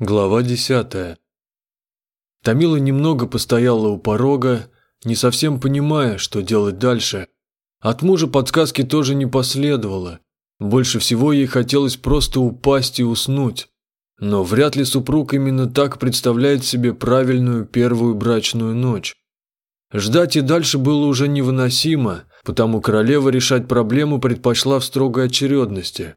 Глава десятая. Тамила немного постояла у порога, не совсем понимая, что делать дальше. От мужа подсказки тоже не последовало. Больше всего ей хотелось просто упасть и уснуть. Но вряд ли супруг именно так представляет себе правильную первую брачную ночь. Ждать и дальше было уже невыносимо, потому королева решать проблему предпочла в строгой очередности.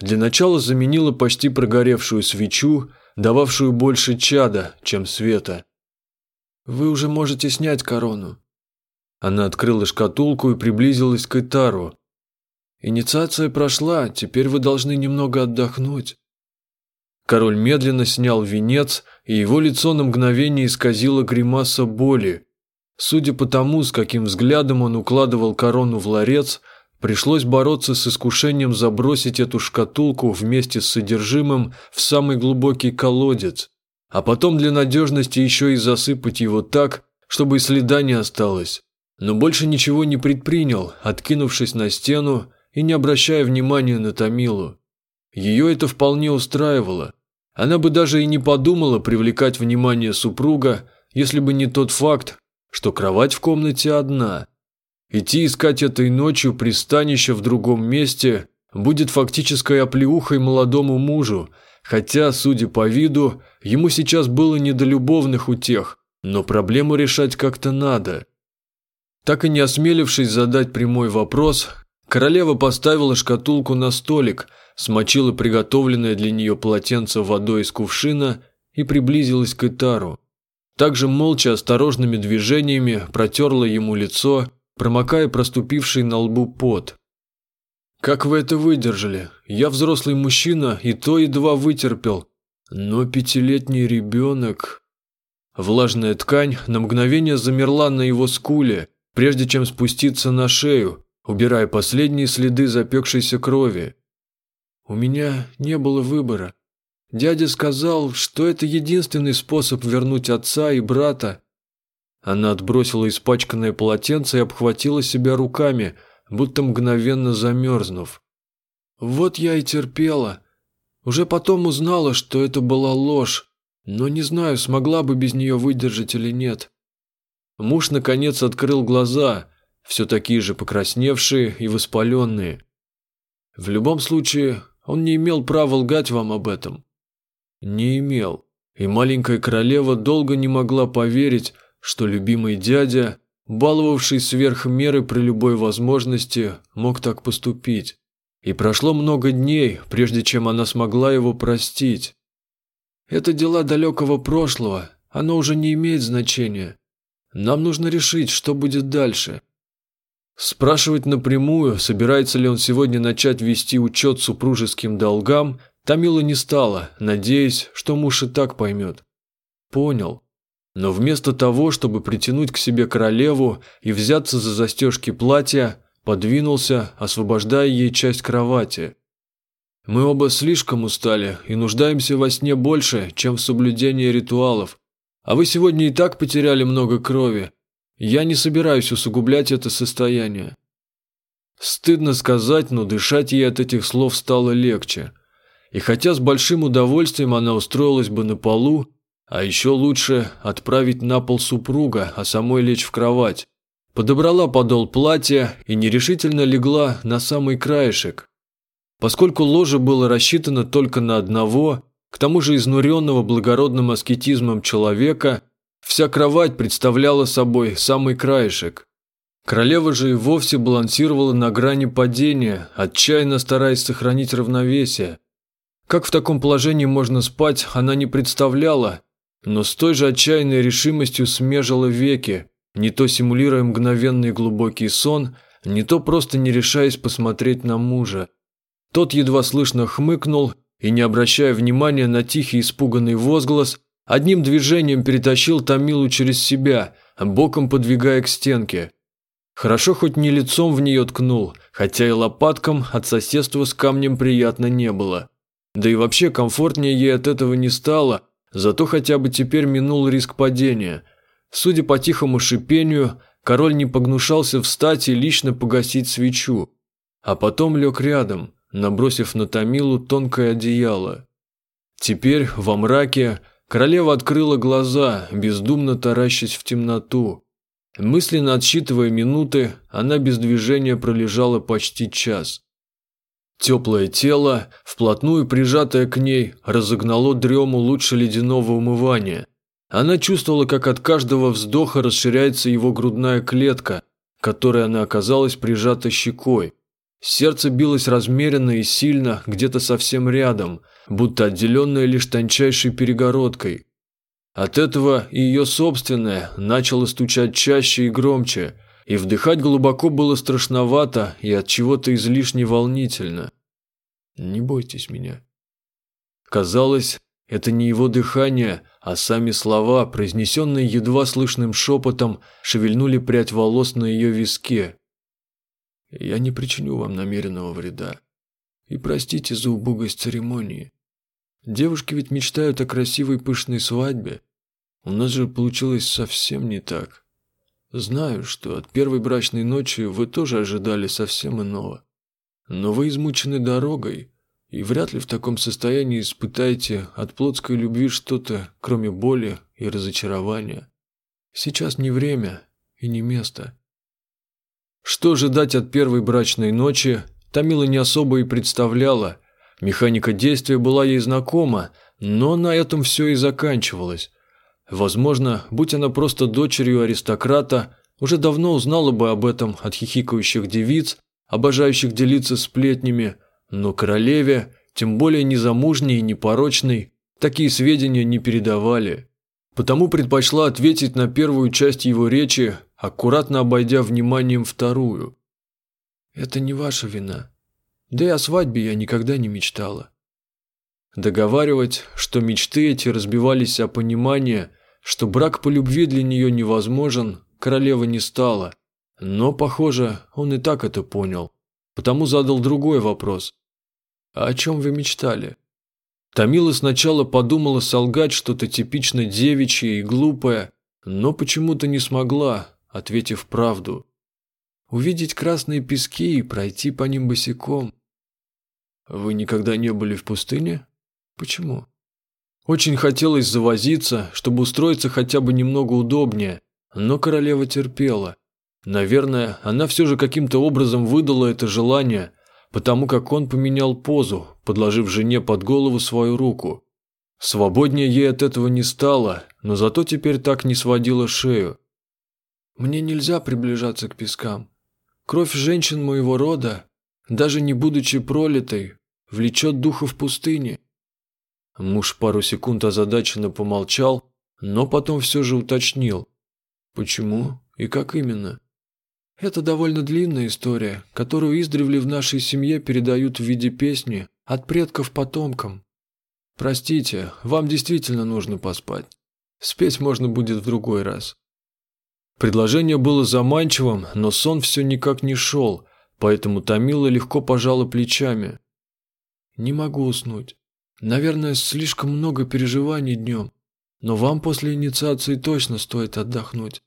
Для начала заменила почти прогоревшую свечу дававшую больше чада, чем света. «Вы уже можете снять корону». Она открыла шкатулку и приблизилась к Итару. «Инициация прошла, теперь вы должны немного отдохнуть». Король медленно снял венец, и его лицо на мгновение исказило гримаса боли. Судя по тому, с каким взглядом он укладывал корону в ларец, Пришлось бороться с искушением забросить эту шкатулку вместе с содержимым в самый глубокий колодец, а потом для надежности еще и засыпать его так, чтобы и следа не осталось. Но больше ничего не предпринял, откинувшись на стену и не обращая внимания на Томилу. Ее это вполне устраивало. Она бы даже и не подумала привлекать внимание супруга, если бы не тот факт, что кровать в комнате одна – Идти искать этой ночью пристанище в другом месте будет фактической оплеухой молодому мужу, хотя, судя по виду, ему сейчас было не до любовных утех, но проблему решать как-то надо. Так и не осмелившись задать прямой вопрос, королева поставила шкатулку на столик, смочила приготовленное для нее полотенце водой из кувшина и приблизилась к Итару. Также молча осторожными движениями протерла ему лицо промокая проступивший на лбу пот. «Как вы это выдержали? Я взрослый мужчина, и то едва вытерпел. Но пятилетний ребенок...» Влажная ткань на мгновение замерла на его скуле, прежде чем спуститься на шею, убирая последние следы запекшейся крови. «У меня не было выбора. Дядя сказал, что это единственный способ вернуть отца и брата, она отбросила испачканное полотенце и обхватила себя руками, будто мгновенно замерзнув. «Вот я и терпела. Уже потом узнала, что это была ложь, но не знаю, смогла бы без нее выдержать или нет». Муж, наконец, открыл глаза, все такие же покрасневшие и воспаленные. В любом случае, он не имел права лгать вам об этом. Не имел. И маленькая королева долго не могла поверить, что любимый дядя, баловавший сверх меры при любой возможности, мог так поступить. И прошло много дней, прежде чем она смогла его простить. Это дела далекого прошлого, оно уже не имеет значения. Нам нужно решить, что будет дальше. Спрашивать напрямую, собирается ли он сегодня начать вести учет супружеским долгам, Тамила не стала, надеясь, что муж и так поймет. Понял. Но вместо того, чтобы притянуть к себе королеву и взяться за застежки платья, подвинулся, освобождая ей часть кровати. Мы оба слишком устали и нуждаемся во сне больше, чем в соблюдении ритуалов. А вы сегодня и так потеряли много крови. Я не собираюсь усугублять это состояние. Стыдно сказать, но дышать ей от этих слов стало легче. И хотя с большим удовольствием она устроилась бы на полу, а еще лучше отправить на пол супруга, а самой лечь в кровать. Подобрала подол платья и нерешительно легла на самый краешек. Поскольку ложе было рассчитано только на одного, к тому же изнуренного благородным аскетизмом человека, вся кровать представляла собой самый краешек. Королева же и вовсе балансировала на грани падения, отчаянно стараясь сохранить равновесие. Как в таком положении можно спать, она не представляла, но с той же отчаянной решимостью смежила веки, не то симулируя мгновенный глубокий сон, не то просто не решаясь посмотреть на мужа. Тот едва слышно хмыкнул и, не обращая внимания на тихий испуганный возглас, одним движением перетащил Томилу через себя, боком подвигая к стенке. Хорошо хоть не лицом в нее ткнул, хотя и лопаткам от соседства с камнем приятно не было. Да и вообще комфортнее ей от этого не стало – Зато хотя бы теперь минул риск падения. Судя по тихому шипению, король не погнушался встать и лично погасить свечу. А потом лег рядом, набросив на Томилу тонкое одеяло. Теперь, во мраке, королева открыла глаза, бездумно таращась в темноту. Мысленно отсчитывая минуты, она без движения пролежала почти час. Теплое тело, вплотную прижатое к ней, разогнало дрему лучше ледяного умывания. Она чувствовала, как от каждого вздоха расширяется его грудная клетка, которой она оказалась прижата щекой. Сердце билось размеренно и сильно, где-то совсем рядом, будто отделенное лишь тончайшей перегородкой. От этого и ее собственное начало стучать чаще и громче, и вдыхать глубоко было страшновато и от чего-то излишне волнительно. «Не бойтесь меня». Казалось, это не его дыхание, а сами слова, произнесенные едва слышным шепотом, шевельнули прядь волос на ее виске. «Я не причиню вам намеренного вреда. И простите за убогость церемонии. Девушки ведь мечтают о красивой пышной свадьбе. У нас же получилось совсем не так. Знаю, что от первой брачной ночи вы тоже ожидали совсем иного. Но вы измучены дорогой, и вряд ли в таком состоянии испытаете от плотской любви что-то, кроме боли и разочарования. Сейчас не время и не место. Что ожидать от первой брачной ночи, Тамила не особо и представляла. Механика действия была ей знакома, но на этом все и заканчивалось. Возможно, будь она просто дочерью аристократа, уже давно узнала бы об этом от хихикающих девиц, обожающих делиться сплетнями, но королеве, тем более незамужней и непорочной, такие сведения не передавали. Потому предпочла ответить на первую часть его речи, аккуратно обойдя вниманием вторую. «Это не ваша вина. Да и о свадьбе я никогда не мечтала». Договаривать, что мечты эти разбивались о понимание, что брак по любви для нее невозможен, королева не стала. Но, похоже, он и так это понял. Потому задал другой вопрос. «А о чем вы мечтали?» Тамила сначала подумала солгать что-то типично девичье и глупое, но почему-то не смогла, ответив правду. «Увидеть красные пески и пройти по ним босиком». «Вы никогда не были в пустыне? Почему?» Очень хотелось завозиться, чтобы устроиться хотя бы немного удобнее, но королева терпела. Наверное, она все же каким-то образом выдала это желание, потому как он поменял позу, подложив жене под голову свою руку. Свободнее ей от этого не стало, но зато теперь так не сводила шею. «Мне нельзя приближаться к пескам. Кровь женщин моего рода, даже не будучи пролитой, влечет духа в пустыне. Муж пару секунд озадаченно помолчал, но потом все же уточнил. Почему и как именно? Это довольно длинная история, которую издревле в нашей семье передают в виде песни от предков потомкам. Простите, вам действительно нужно поспать. Спеть можно будет в другой раз. Предложение было заманчивым, но сон все никак не шел, поэтому Томила легко пожала плечами. Не могу уснуть. Наверное, слишком много переживаний днем, но вам после инициации точно стоит отдохнуть.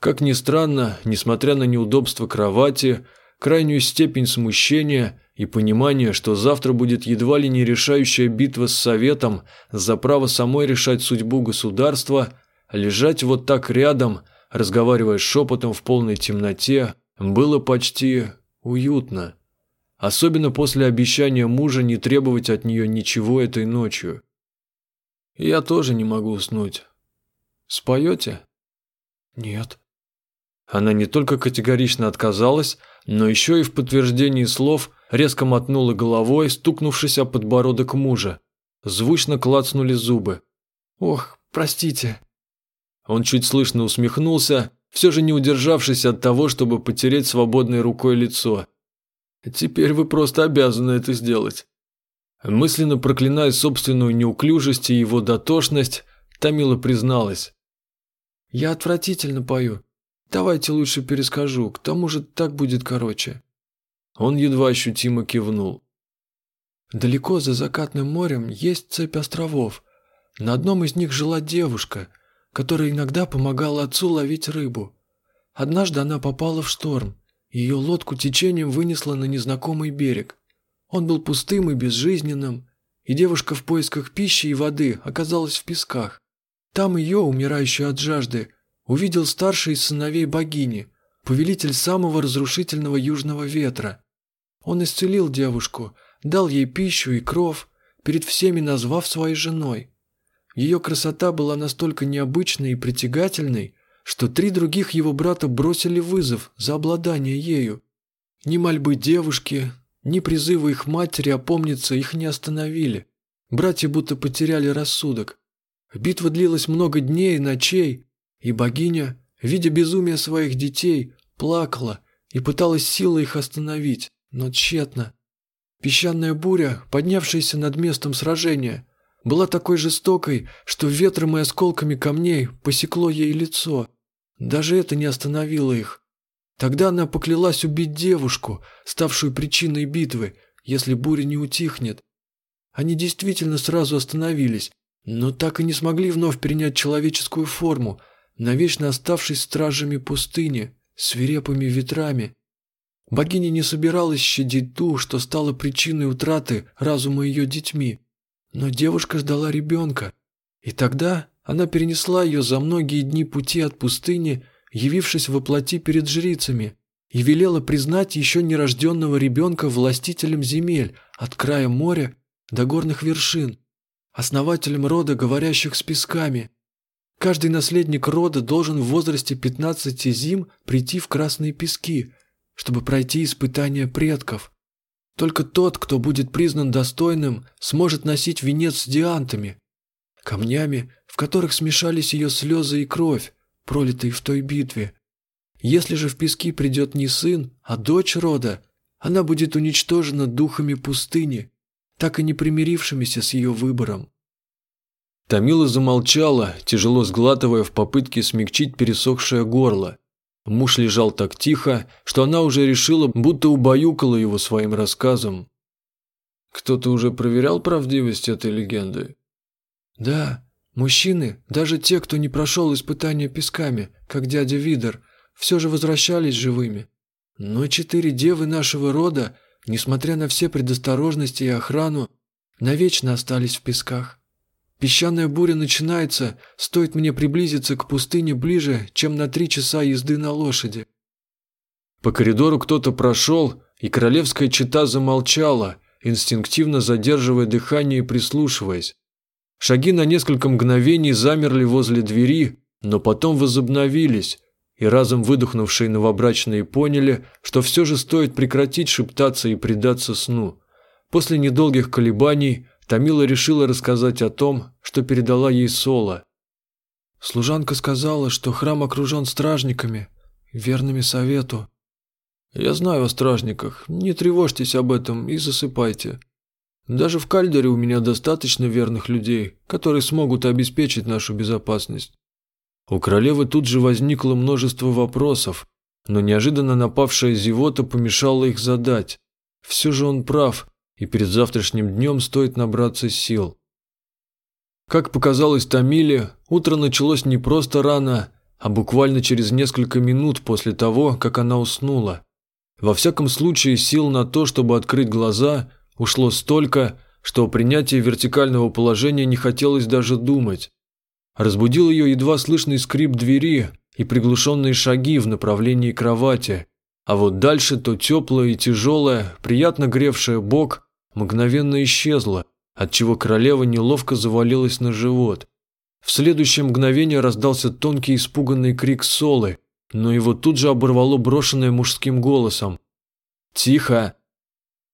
Как ни странно, несмотря на неудобство кровати, крайнюю степень смущения и понимания, что завтра будет едва ли не решающая битва с Советом за право самой решать судьбу государства, лежать вот так рядом, разговаривая шепотом в полной темноте, было почти уютно. Особенно после обещания мужа не требовать от нее ничего этой ночью. Я тоже не могу уснуть. Споете? Нет. Она не только категорично отказалась, но еще и в подтверждении слов резко мотнула головой, стукнувшись о подбородок мужа. Звучно клацнули зубы. «Ох, простите». Он чуть слышно усмехнулся, все же не удержавшись от того, чтобы потереть свободной рукой лицо. Теперь вы просто обязаны это сделать. Мысленно проклиная собственную неуклюжесть и его дотошность, Тамила призналась. «Я отвратительно пою. Давайте лучше перескажу, к тому же так будет короче». Он едва ощутимо кивнул. «Далеко за закатным морем есть цепь островов. На одном из них жила девушка, которая иногда помогала отцу ловить рыбу. Однажды она попала в шторм, ее лодку течением вынесло на незнакомый берег. Он был пустым и безжизненным, и девушка в поисках пищи и воды оказалась в песках. Там ее, умирающую от жажды, увидел старший из сыновей богини, повелитель самого разрушительного южного ветра. Он исцелил девушку, дал ей пищу и кров, перед всеми назвав своей женой. Ее красота была настолько необычной и притягательной, что три других его брата бросили вызов за обладание ею. Ни мольбы девушки, ни призывы их матери опомниться их не остановили. Братья будто потеряли рассудок. Битва длилась много дней и ночей, и богиня, видя безумие своих детей, плакала и пыталась силой их остановить, но тщетно. Песчаная буря, поднявшаяся над местом сражения, была такой жестокой, что ветром и осколками камней посекло ей лицо. Даже это не остановило их. Тогда она поклялась убить девушку, ставшую причиной битвы, если буря не утихнет. Они действительно сразу остановились, но так и не смогли вновь принять человеческую форму, навечно оставшись стражами пустыни, свирепыми ветрами. Богиня не собиралась щадить ту, что стала причиной утраты разума ее детьми. Но девушка ждала ребенка, и тогда она перенесла ее за многие дни пути от пустыни явившись воплоти перед жрицами, и велела признать еще нерожденного ребенка властителем земель от края моря до горных вершин, основателем рода, говорящих с песками. Каждый наследник рода должен в возрасте 15 зим прийти в красные пески, чтобы пройти испытания предков. Только тот, кто будет признан достойным, сможет носить венец с диантами, камнями, в которых смешались ее слезы и кровь, пролитый в той битве. Если же в пески придет не сын, а дочь рода, она будет уничтожена духами пустыни, так и не примирившимися с ее выбором. Тамила замолчала, тяжело сглатывая в попытке смягчить пересохшее горло. Муж лежал так тихо, что она уже решила, будто убаюкала его своим рассказом. «Кто-то уже проверял правдивость этой легенды?» «Да, Мужчины, даже те, кто не прошел испытания песками, как дядя Видер, все же возвращались живыми. Но четыре девы нашего рода, несмотря на все предосторожности и охрану, навечно остались в песках. Песчаная буря начинается, стоит мне приблизиться к пустыне ближе, чем на три часа езды на лошади. По коридору кто-то прошел, и королевская чита замолчала, инстинктивно задерживая дыхание и прислушиваясь. Шаги на несколько мгновений замерли возле двери, но потом возобновились, и разом выдохнувшие новобрачные поняли, что все же стоит прекратить шептаться и предаться сну. После недолгих колебаний Тамила решила рассказать о том, что передала ей Соло. Служанка сказала, что храм окружен стражниками, верными совету. «Я знаю о стражниках, не тревожьтесь об этом и засыпайте», даже в Кальдере у меня достаточно верных людей, которые смогут обеспечить нашу безопасность. У королевы тут же возникло множество вопросов, но неожиданно напавшая зевота помешала их задать. Все же он прав, и перед завтрашним днем стоит набраться сил. Как показалось Тамиле, утро началось не просто рано, а буквально через несколько минут после того, как она уснула. Во всяком случае, сил на то, чтобы открыть глаза, Ушло столько, что о принятии вертикального положения не хотелось даже думать. Разбудил ее едва слышный скрип двери и приглушенные шаги в направлении кровати. А вот дальше то теплое и тяжелое, приятно гревшее бок, мгновенно исчезло, отчего королева неловко завалилась на живот. В следующее мгновение раздался тонкий испуганный крик Солы, но его тут же оборвало брошенное мужским голосом. «Тихо!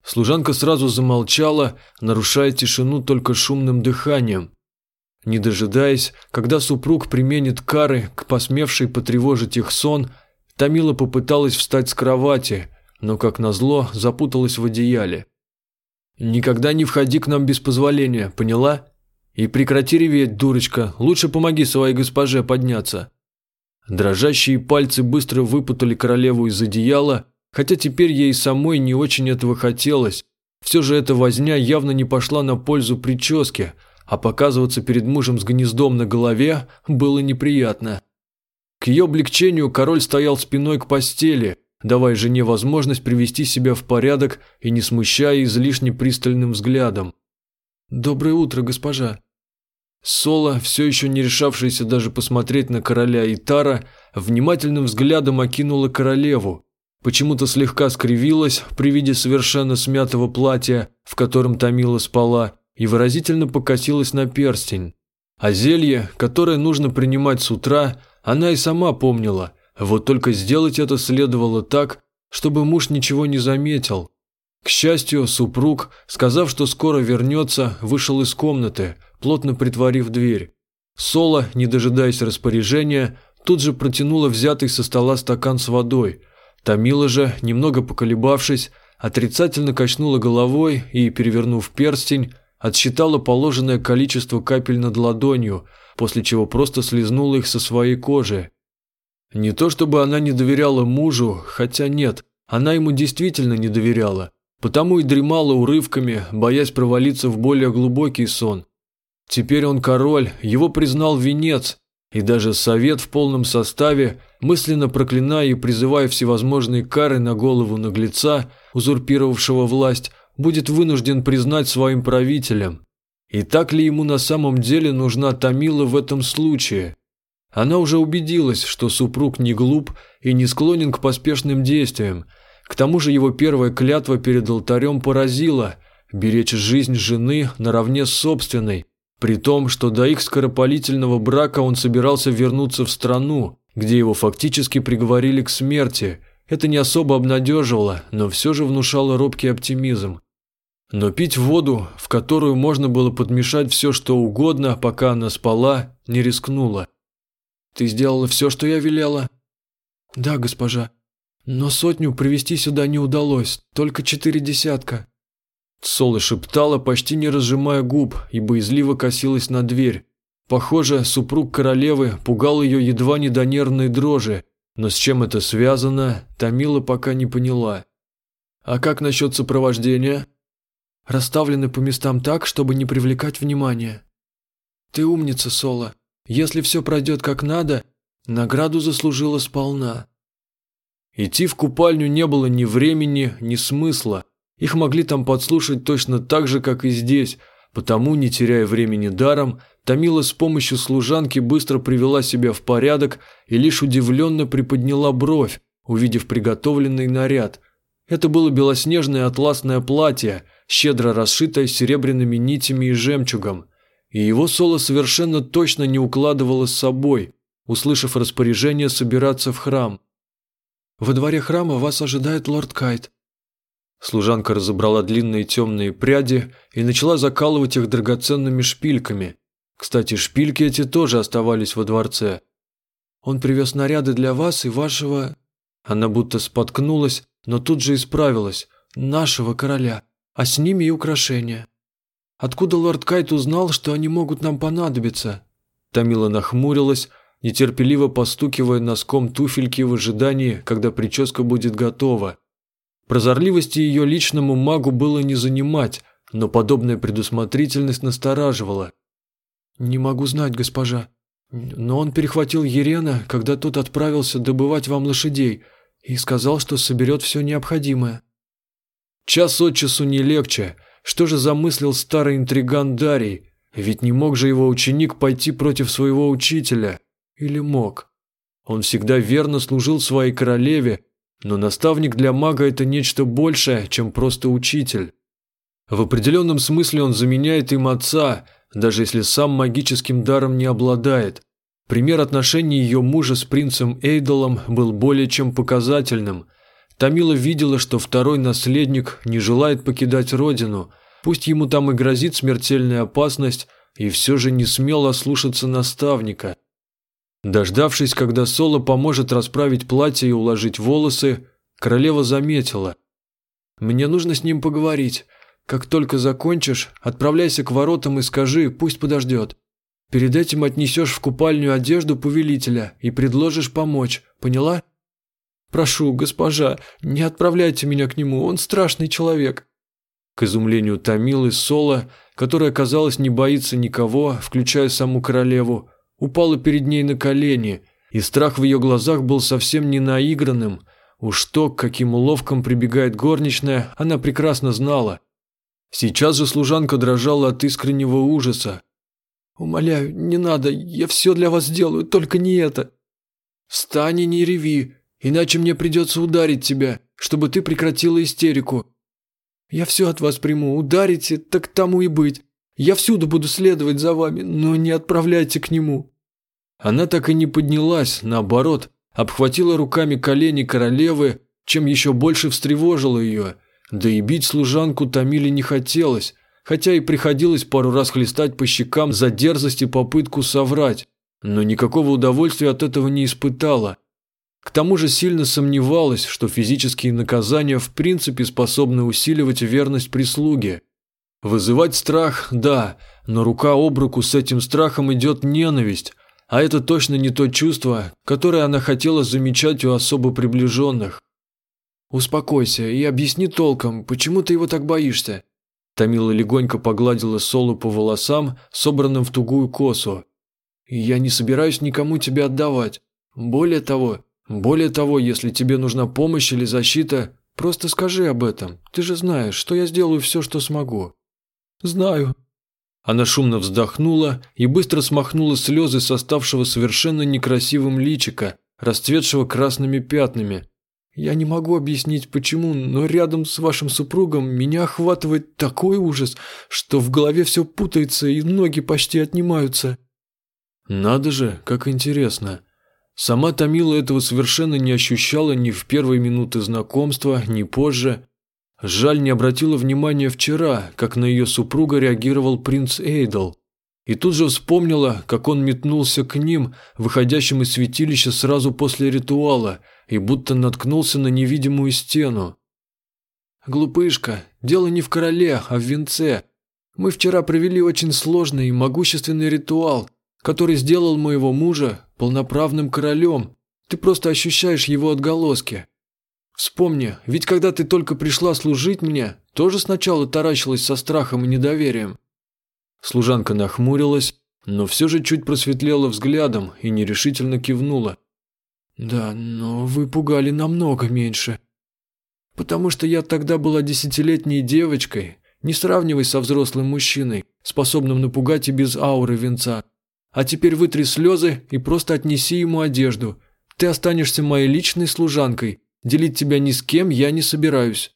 Служанка сразу замолчала, нарушая тишину только шумным дыханием. Не дожидаясь, когда супруг применит кары к посмевшей потревожить их сон, Тамила попыталась встать с кровати, но, как назло, запуталась в одеяле. «Никогда не входи к нам без позволения, поняла? И прекрати реветь, дурочка, лучше помоги своей госпоже подняться». Дрожащие пальцы быстро выпутали королеву из одеяла, Хотя теперь ей самой не очень этого хотелось. Все же эта возня явно не пошла на пользу прическе, а показываться перед мужем с гнездом на голове было неприятно. К ее облегчению король стоял спиной к постели, давая жене возможность привести себя в порядок и не смущая излишне пристальным взглядом. «Доброе утро, госпожа». Соло, все еще не решавшаяся даже посмотреть на короля Итара, внимательным взглядом окинула королеву. Почему-то слегка скривилась при виде совершенно смятого платья, в котором Томила спала, и выразительно покосилась на перстень. А зелье, которое нужно принимать с утра, она и сама помнила, вот только сделать это следовало так, чтобы муж ничего не заметил. К счастью, супруг, сказав, что скоро вернется, вышел из комнаты, плотно притворив дверь. Соло, не дожидаясь распоряжения, тут же протянула взятый со стола стакан с водой. Томила же, немного поколебавшись, отрицательно качнула головой и, перевернув перстень, отсчитала положенное количество капель над ладонью, после чего просто слезнула их со своей кожи. Не то чтобы она не доверяла мужу, хотя нет, она ему действительно не доверяла, потому и дремала урывками, боясь провалиться в более глубокий сон. Теперь он король, его признал венец, и даже совет в полном составе, мысленно проклиная и призывая всевозможные кары на голову наглеца, узурпировавшего власть, будет вынужден признать своим правителем. И так ли ему на самом деле нужна Тамила в этом случае? Она уже убедилась, что супруг не глуп и не склонен к поспешным действиям. К тому же его первая клятва перед алтарем поразила – беречь жизнь жены наравне с собственной, при том, что до их скоропалительного брака он собирался вернуться в страну, где его фактически приговорили к смерти – это не особо обнадеживало, но все же внушало робкий оптимизм. Но пить воду, в которую можно было подмешать все, что угодно, пока она спала, не рискнула. «Ты сделала все, что я велела?» «Да, госпожа. Но сотню привести сюда не удалось, только четыре десятка». Соло шептала, почти не разжимая губ, и боязливо косилась на дверь. Похоже, супруг королевы пугал ее едва не до нервной дрожи, но с чем это связано, Тамила пока не поняла. «А как насчет сопровождения?» «Расставлены по местам так, чтобы не привлекать внимания». «Ты умница, Соло. Если все пройдет как надо, награду заслужила сполна». Идти в купальню не было ни времени, ни смысла. Их могли там подслушать точно так же, как и здесь, потому, не теряя времени даром, Тамила с помощью служанки быстро привела себя в порядок и лишь удивленно приподняла бровь, увидев приготовленный наряд. Это было белоснежное атласное платье, щедро расшитое серебряными нитями и жемчугом. И его Соло совершенно точно не укладывало с собой, услышав распоряжение собираться в храм. «Во дворе храма вас ожидает лорд Кайт». Служанка разобрала длинные темные пряди и начала закалывать их драгоценными шпильками – кстати, шпильки эти тоже оставались во дворце. Он привез наряды для вас и вашего...» Она будто споткнулась, но тут же исправилась. «Нашего короля, а с ними и украшения. Откуда лорд Кайт узнал, что они могут нам понадобиться?» Тамила нахмурилась, нетерпеливо постукивая носком туфельки в ожидании, когда прическа будет готова. Прозорливости ее личному магу было не занимать, но подобная предусмотрительность настораживала. «Не могу знать, госпожа. Но он перехватил Ерена, когда тот отправился добывать вам лошадей, и сказал, что соберет все необходимое». «Час от часу не легче. Что же замыслил старый интриган Дарий? Ведь не мог же его ученик пойти против своего учителя. Или мог? Он всегда верно служил своей королеве, но наставник для мага – это нечто большее, чем просто учитель. В определенном смысле он заменяет им отца – даже если сам магическим даром не обладает. Пример отношений ее мужа с принцем Эйдолом был более чем показательным. Тамила видела, что второй наследник не желает покидать родину, пусть ему там и грозит смертельная опасность, и все же не смел ослушаться наставника. Дождавшись, когда Соло поможет расправить платье и уложить волосы, королева заметила. «Мне нужно с ним поговорить. Как только закончишь, отправляйся к воротам и скажи, пусть подождет. Перед этим отнесешь в купальню одежду повелителя и предложишь помочь, поняла? Прошу, госпожа, не отправляйте меня к нему, он страшный человек. К изумлению Томилы Соло, которая, казалось, не боится никого, включая саму королеву, упала перед ней на колени, и страх в ее глазах был совсем не наигранным. Уж то, к каким уловкам прибегает горничная, она прекрасно знала – Сейчас же служанка дрожала от искреннего ужаса. «Умоляю, не надо, я все для вас сделаю, только не это!» «Встань и не реви, иначе мне придется ударить тебя, чтобы ты прекратила истерику. Я все от вас приму, ударите, так тому и быть. Я всюду буду следовать за вами, но не отправляйте к нему». Она так и не поднялась, наоборот, обхватила руками колени королевы, чем еще больше встревожила ее. Да и бить служанку Томиле не хотелось, хотя и приходилось пару раз хлестать по щекам за дерзость и попытку соврать, но никакого удовольствия от этого не испытала. К тому же сильно сомневалась, что физические наказания в принципе способны усиливать верность прислуге. Вызывать страх – да, но рука об руку с этим страхом идет ненависть, а это точно не то чувство, которое она хотела замечать у особо приближенных. «Успокойся и объясни толком, почему ты его так боишься?» Тамила легонько погладила Солу по волосам, собранным в тугую косу. «Я не собираюсь никому тебя отдавать. Более того, более того, если тебе нужна помощь или защита, просто скажи об этом. Ты же знаешь, что я сделаю все, что смогу». «Знаю». Она шумно вздохнула и быстро смахнула слезы с оставшего совершенно некрасивым личика, расцветшего красными пятнами. «Я не могу объяснить, почему, но рядом с вашим супругом меня охватывает такой ужас, что в голове все путается и ноги почти отнимаются». «Надо же, как интересно». Сама Томила этого совершенно не ощущала ни в первые минуты знакомства, ни позже. Жаль, не обратила внимания вчера, как на ее супруга реагировал принц Эйдл. И тут же вспомнила, как он метнулся к ним, выходящим из святилища сразу после ритуала, и будто наткнулся на невидимую стену. «Глупышка, дело не в короле, а в венце. Мы вчера провели очень сложный и могущественный ритуал, который сделал моего мужа полноправным королем. Ты просто ощущаешь его отголоски. Вспомни, ведь когда ты только пришла служить мне, тоже сначала таращилась со страхом и недоверием. Служанка нахмурилась, но все же чуть просветлела взглядом и нерешительно кивнула. «Да, но вы пугали намного меньше. Потому что я тогда была десятилетней девочкой, не сравнивай со взрослым мужчиной, способным напугать и без ауры венца. А теперь вытри слезы и просто отнеси ему одежду. Ты останешься моей личной служанкой, Делить тебя ни с кем я не собираюсь».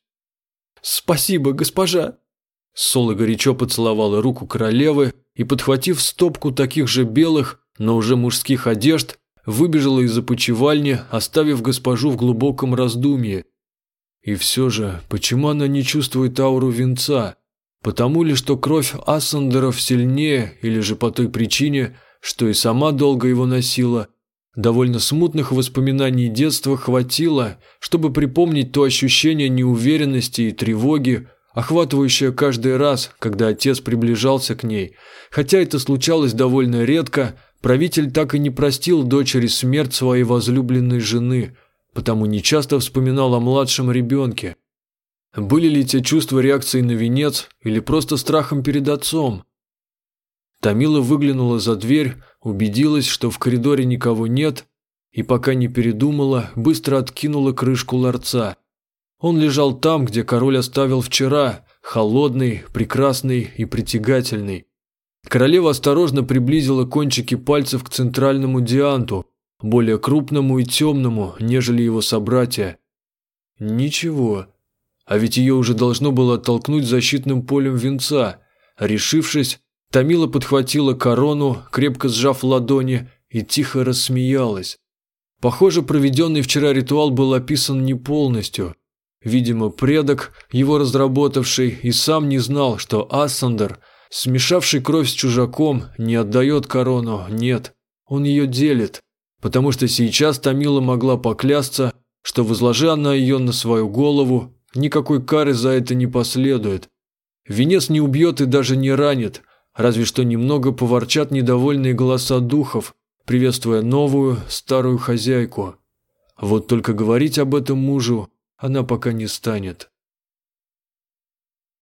«Спасибо, госпожа!» Соло горячо поцеловала руку королевы и, подхватив стопку таких же белых, но уже мужских одежд, выбежала из опочивальни, оставив госпожу в глубоком раздумье. И все же, почему она не чувствует ауру венца? Потому ли, что кровь Ассандеров сильнее, или же по той причине, что и сама долго его носила, Довольно смутных воспоминаний детства хватило, чтобы припомнить то ощущение неуверенности и тревоги, охватывающее каждый раз, когда отец приближался к ней. Хотя это случалось довольно редко, правитель так и не простил дочери смерть своей возлюбленной жены, потому нечасто вспоминал о младшем ребенке. Были ли те чувства реакцией на венец или просто страхом перед отцом? Тамила выглянула за дверь, убедилась, что в коридоре никого нет, и пока не передумала, быстро откинула крышку ларца. Он лежал там, где король оставил вчера, холодный, прекрасный и притягательный. Королева осторожно приблизила кончики пальцев к центральному дианту, более крупному и темному, нежели его собратья. Ничего. А ведь ее уже должно было оттолкнуть защитным полем венца. Решившись, Тамила подхватила корону, крепко сжав ладони, и тихо рассмеялась. Похоже, проведенный вчера ритуал был описан не полностью. Видимо, предок, его разработавший, и сам не знал, что Ассандер, смешавший кровь с чужаком, не отдает корону, нет, он ее делит, потому что сейчас Тамила могла поклясться, что, возложи она ее на свою голову, никакой кары за это не последует. Венец не убьет и даже не ранит, разве что немного поворчат недовольные голоса духов, приветствуя новую, старую хозяйку. Вот только говорить об этом мужу она пока не станет.